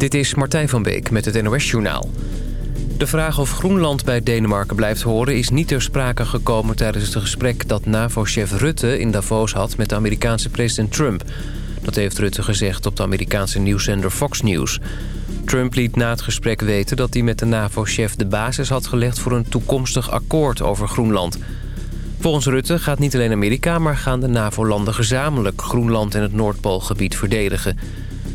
Dit is Martijn van Beek met het NOS-journaal. De vraag of Groenland bij Denemarken blijft horen... is niet ter sprake gekomen tijdens het gesprek dat NAVO-chef Rutte in Davos had... met de Amerikaanse president Trump. Dat heeft Rutte gezegd op de Amerikaanse nieuwszender Fox News. Trump liet na het gesprek weten dat hij met de NAVO-chef de basis had gelegd... voor een toekomstig akkoord over Groenland... Volgens Rutte gaat niet alleen Amerika, maar gaan de NAVO-landen gezamenlijk Groenland en het Noordpoolgebied verdedigen.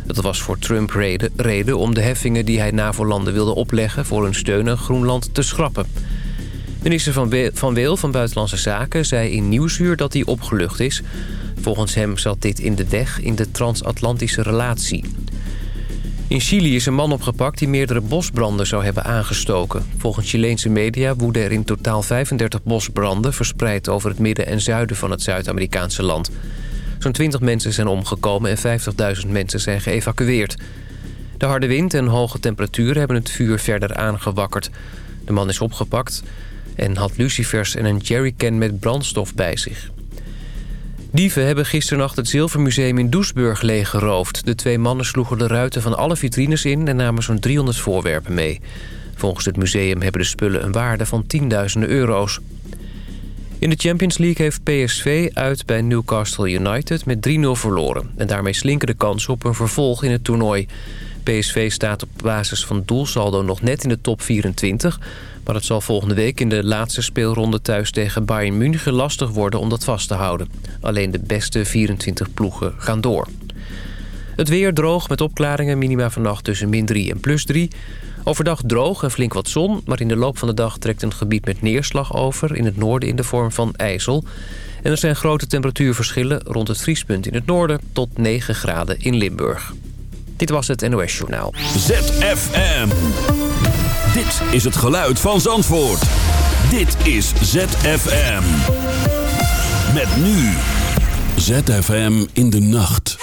Dat was voor Trump reden, reden om de heffingen die hij NAVO-landen wilde opleggen... voor hun steun aan Groenland te schrappen. Minister Van, van Weel van Buitenlandse Zaken zei in Nieuwsuur dat hij opgelucht is. Volgens hem zat dit in de weg in de transatlantische relatie. In Chili is een man opgepakt die meerdere bosbranden zou hebben aangestoken. Volgens Chileense media woeden er in totaal 35 bosbranden... verspreid over het midden en zuiden van het Zuid-Amerikaanse land. Zo'n 20 mensen zijn omgekomen en 50.000 mensen zijn geëvacueerd. De harde wind en hoge temperaturen hebben het vuur verder aangewakkerd. De man is opgepakt en had lucifers en een jerrycan met brandstof bij zich. Dieven hebben gisternacht het Zilvermuseum in Doesburg leeggeroofd. De twee mannen sloegen de ruiten van alle vitrines in... en namen zo'n 300 voorwerpen mee. Volgens het museum hebben de spullen een waarde van tienduizenden euro's. In de Champions League heeft PSV uit bij Newcastle United met 3-0 verloren. En daarmee slinken de kansen op een vervolg in het toernooi. PSV staat op basis van doelsaldo nog net in de top 24... maar het zal volgende week in de laatste speelronde thuis tegen Bayern München lastig worden om dat vast te houden. Alleen de beste 24 ploegen gaan door. Het weer droog met opklaringen, minima vannacht tussen min 3 en plus 3. Overdag droog en flink wat zon, maar in de loop van de dag trekt een gebied met neerslag over... in het noorden in de vorm van ijzel. En er zijn grote temperatuurverschillen rond het vriespunt in het noorden... tot 9 graden in Limburg. Dit was het NOS Journaal. ZFM. Dit is het geluid van Zandvoort. Dit is ZFM. Met nu. ZFM in de nacht.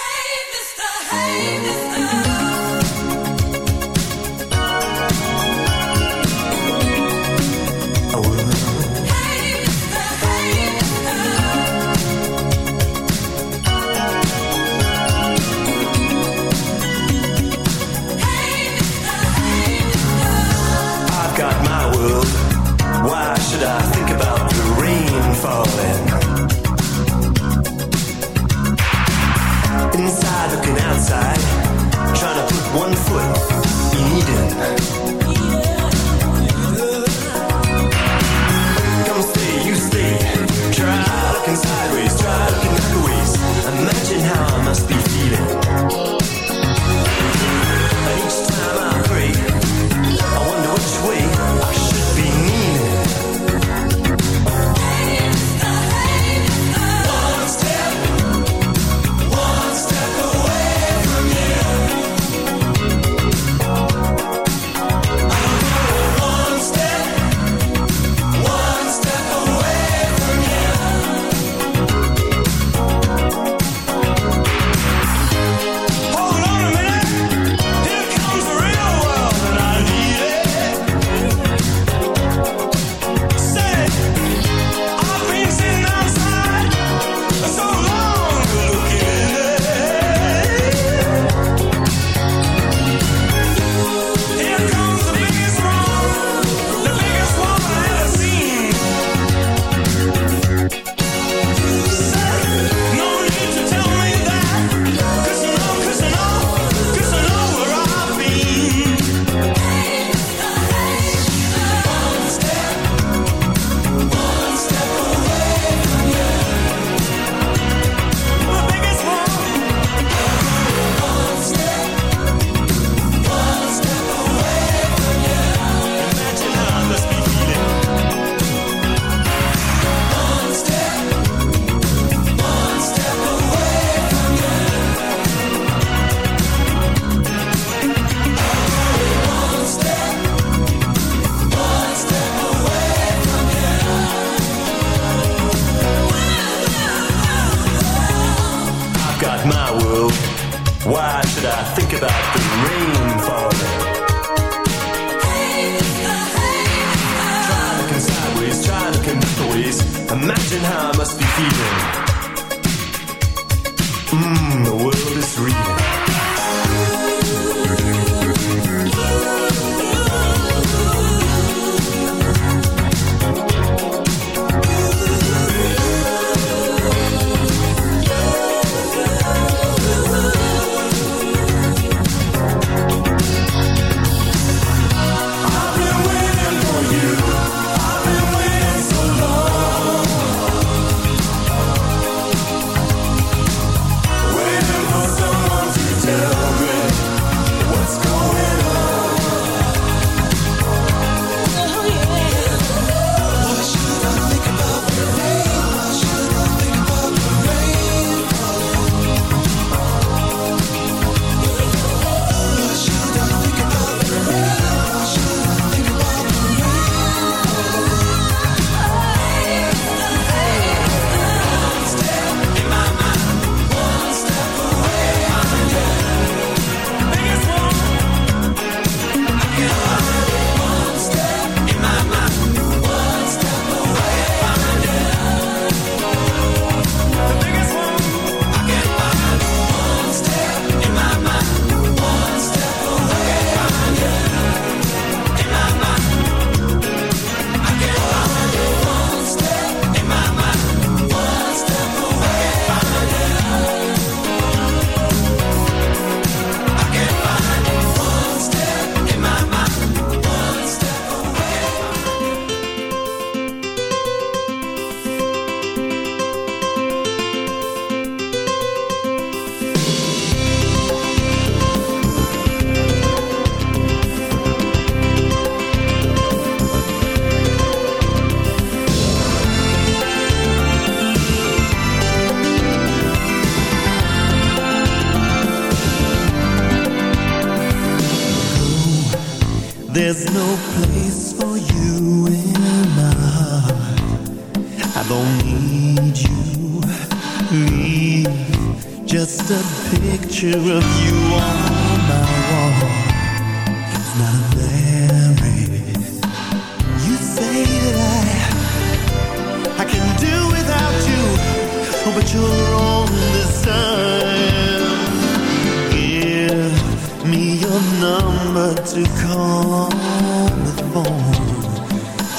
number to call on the phone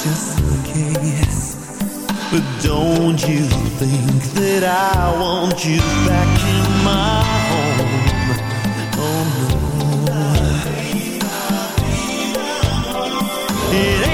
just in case. But don't you think that I want you back in my home? Oh no. It ain't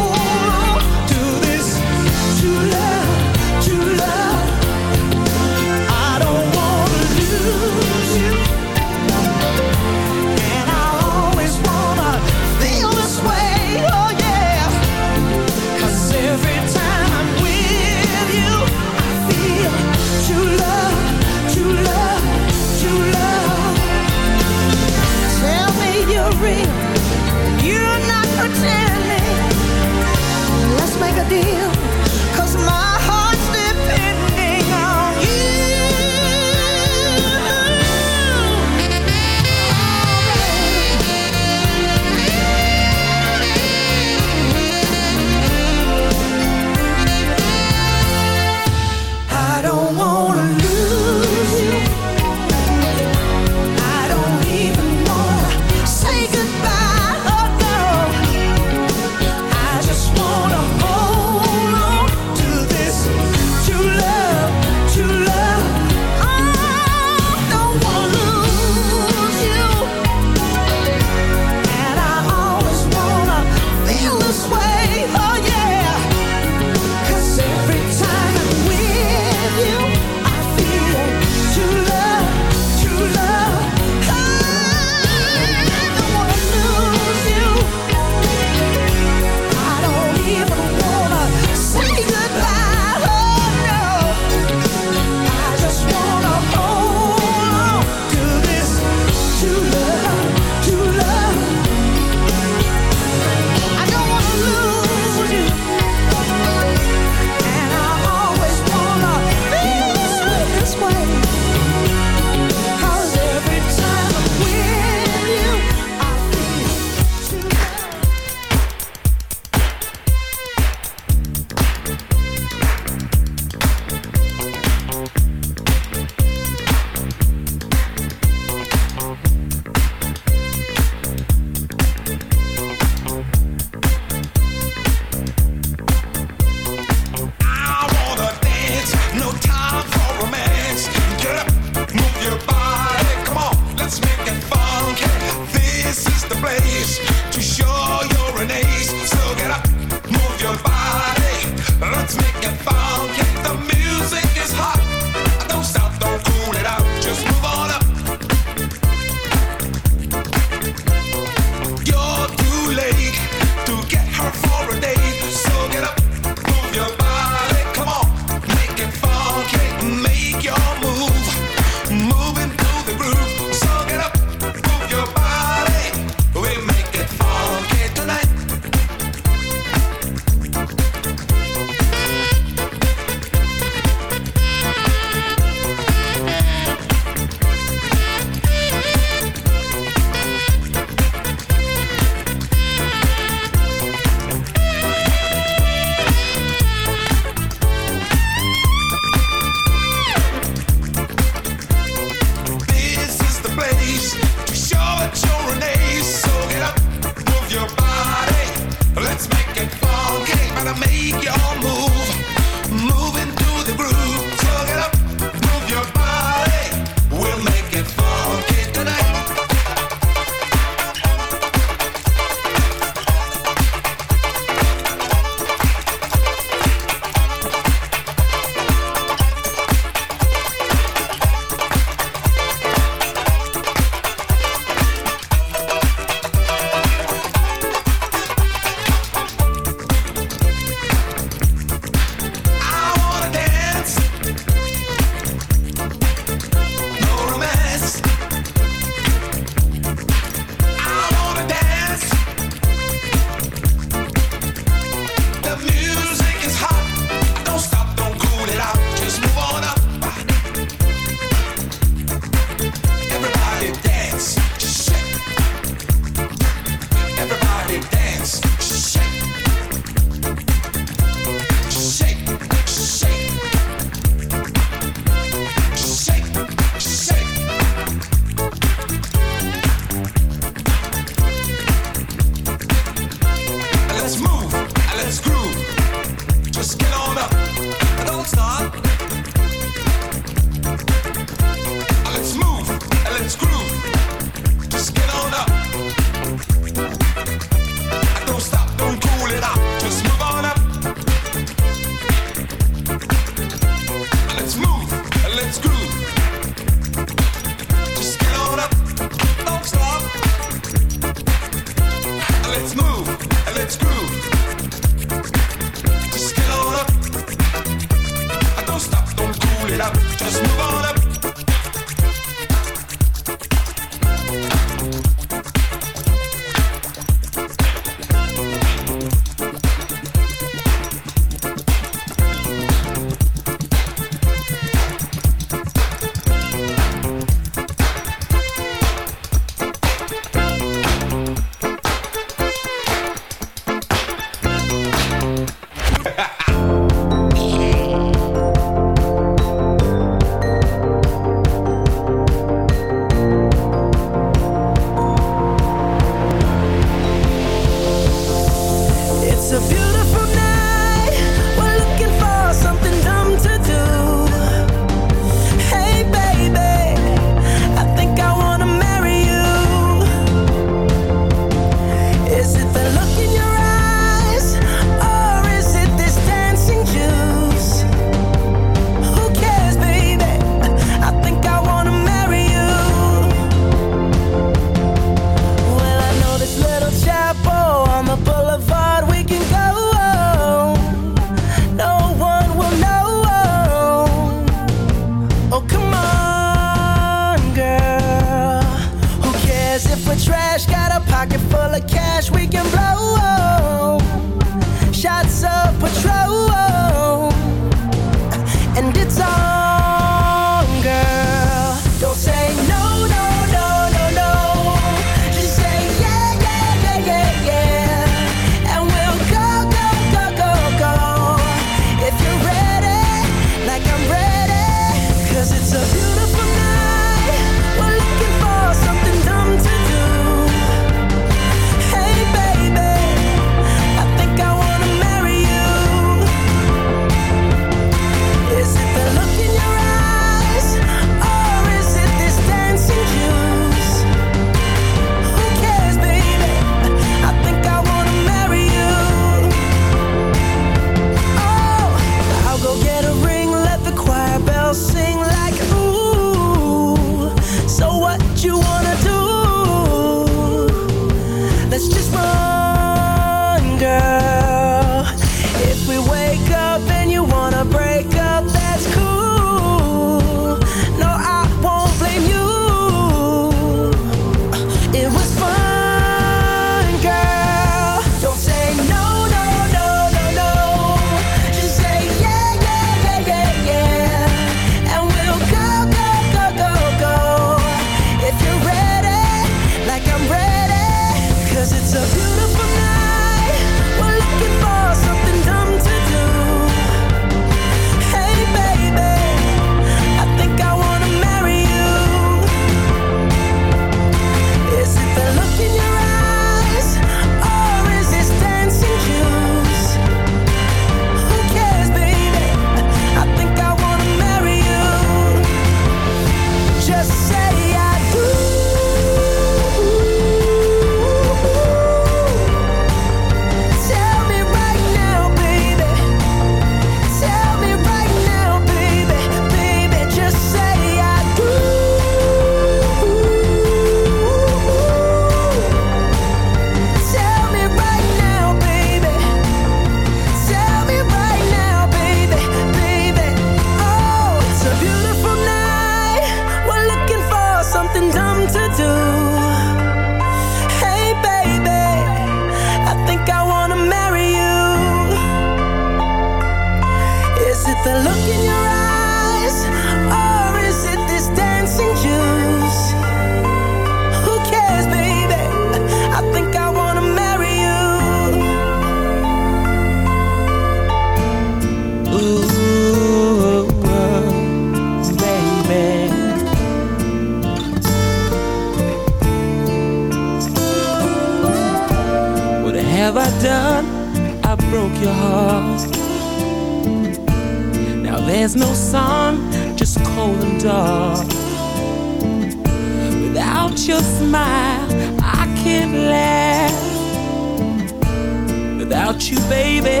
baby,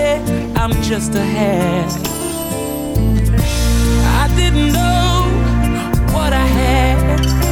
I'm just a hair. I didn't know what I had.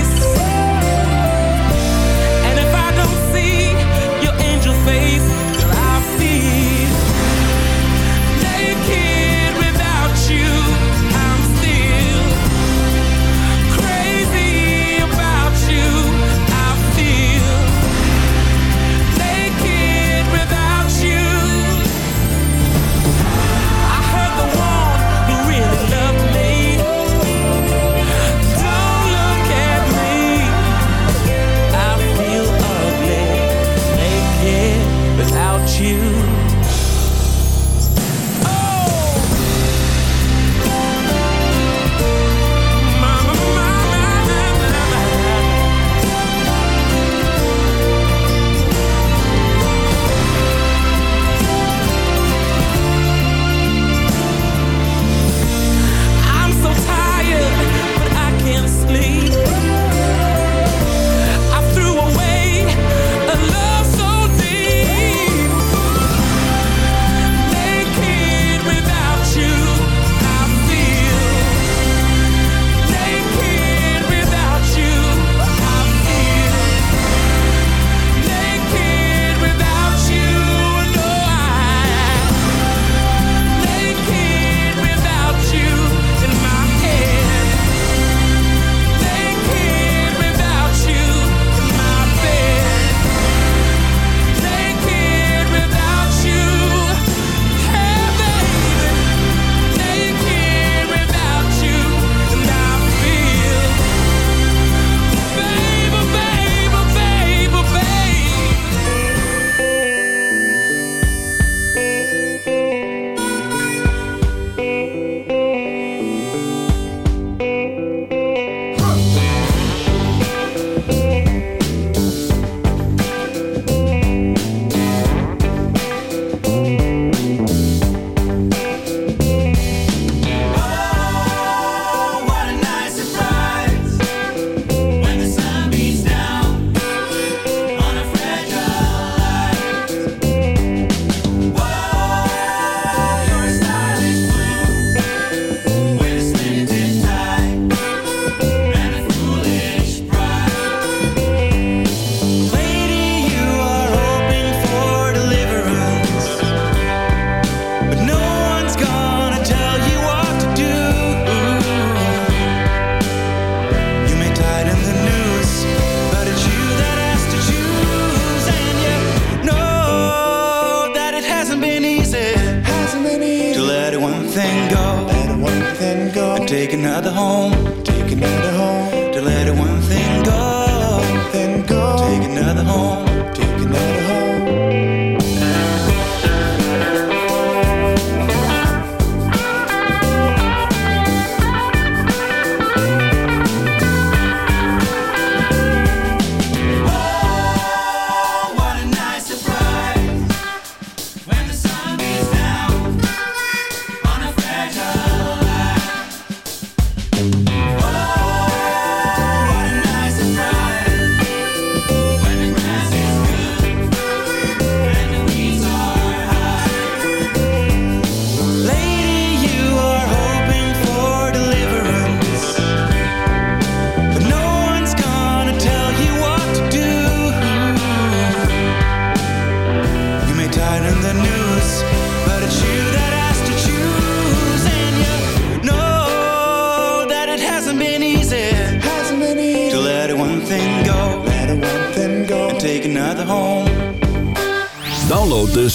take another home, take another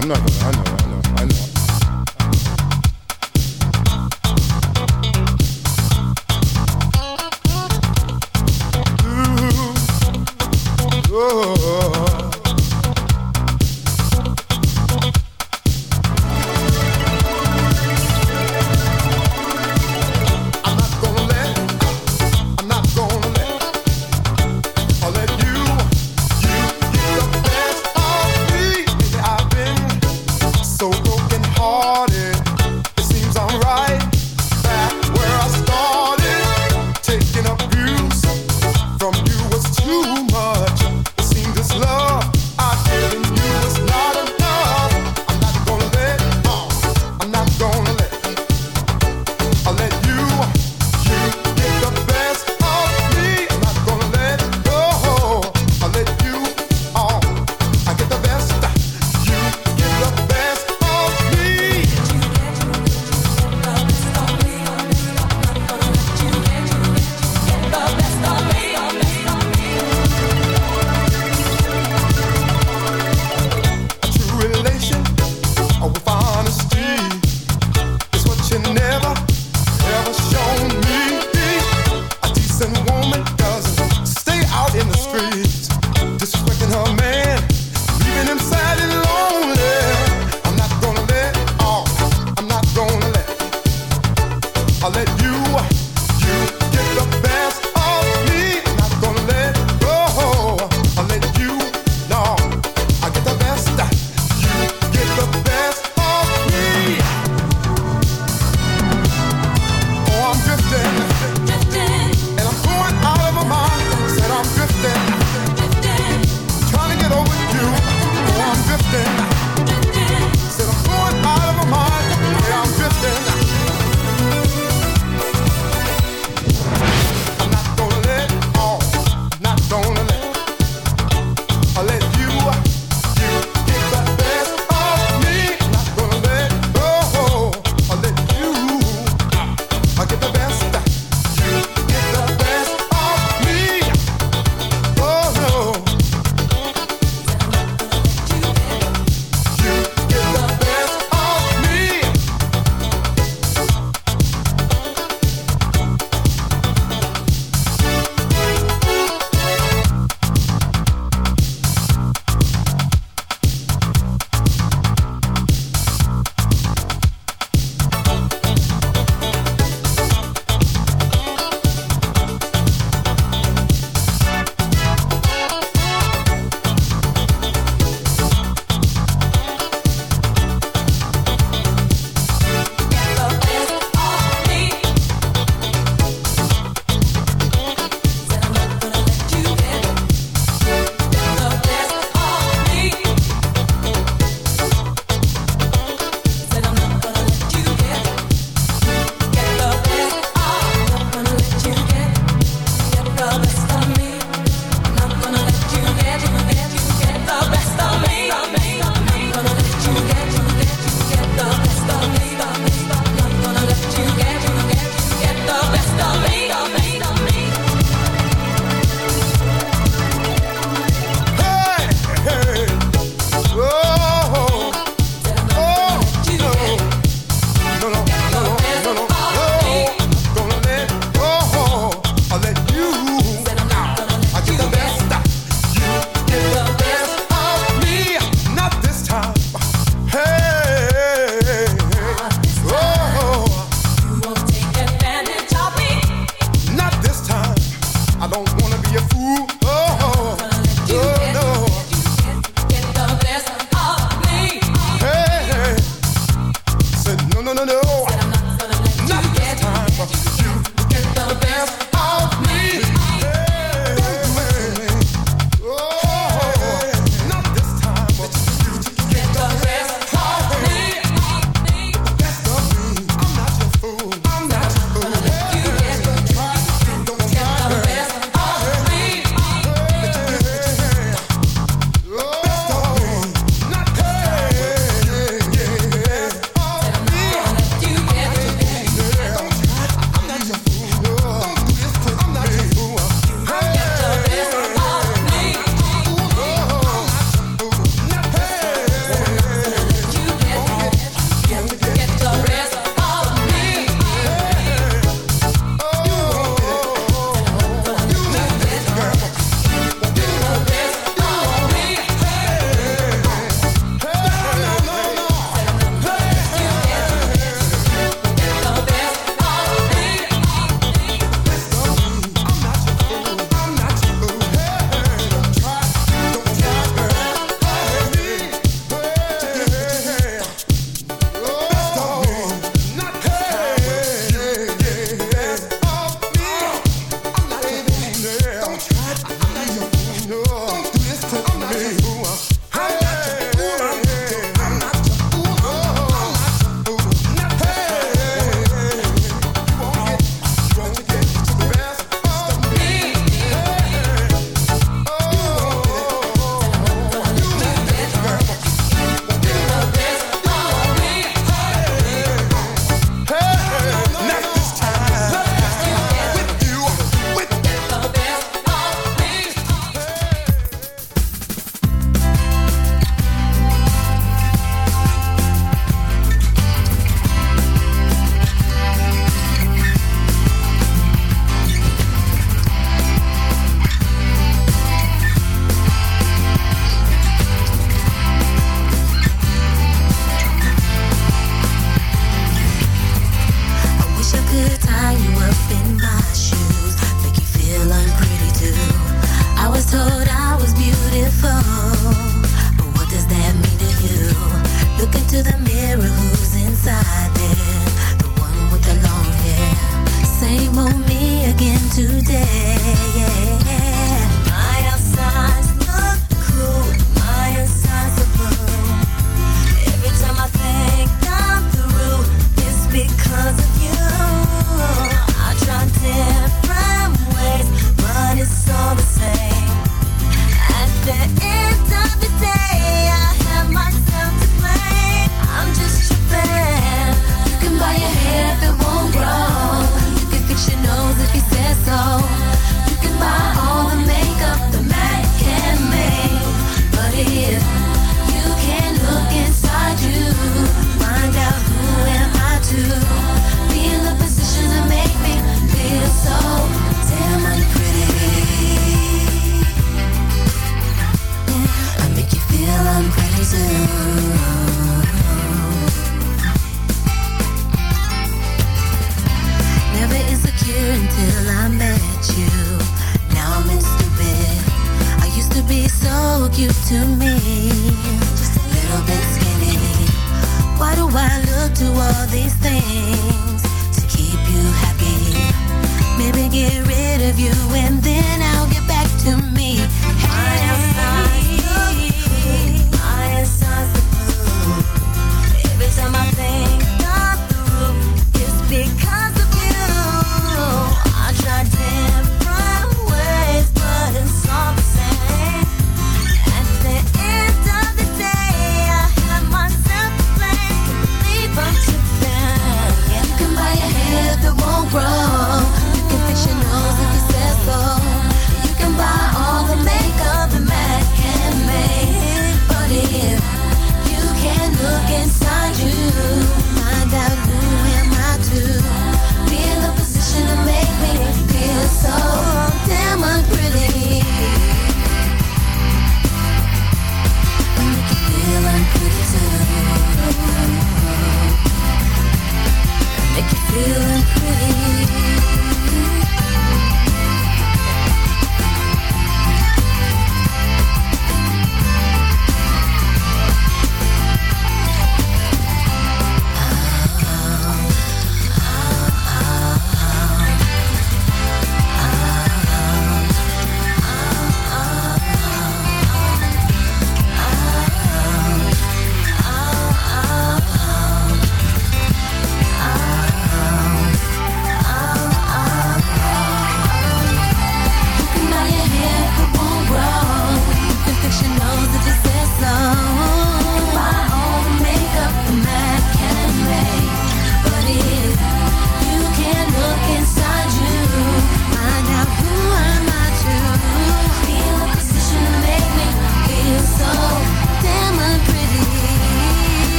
I'm not gonna, I know, I know, I know.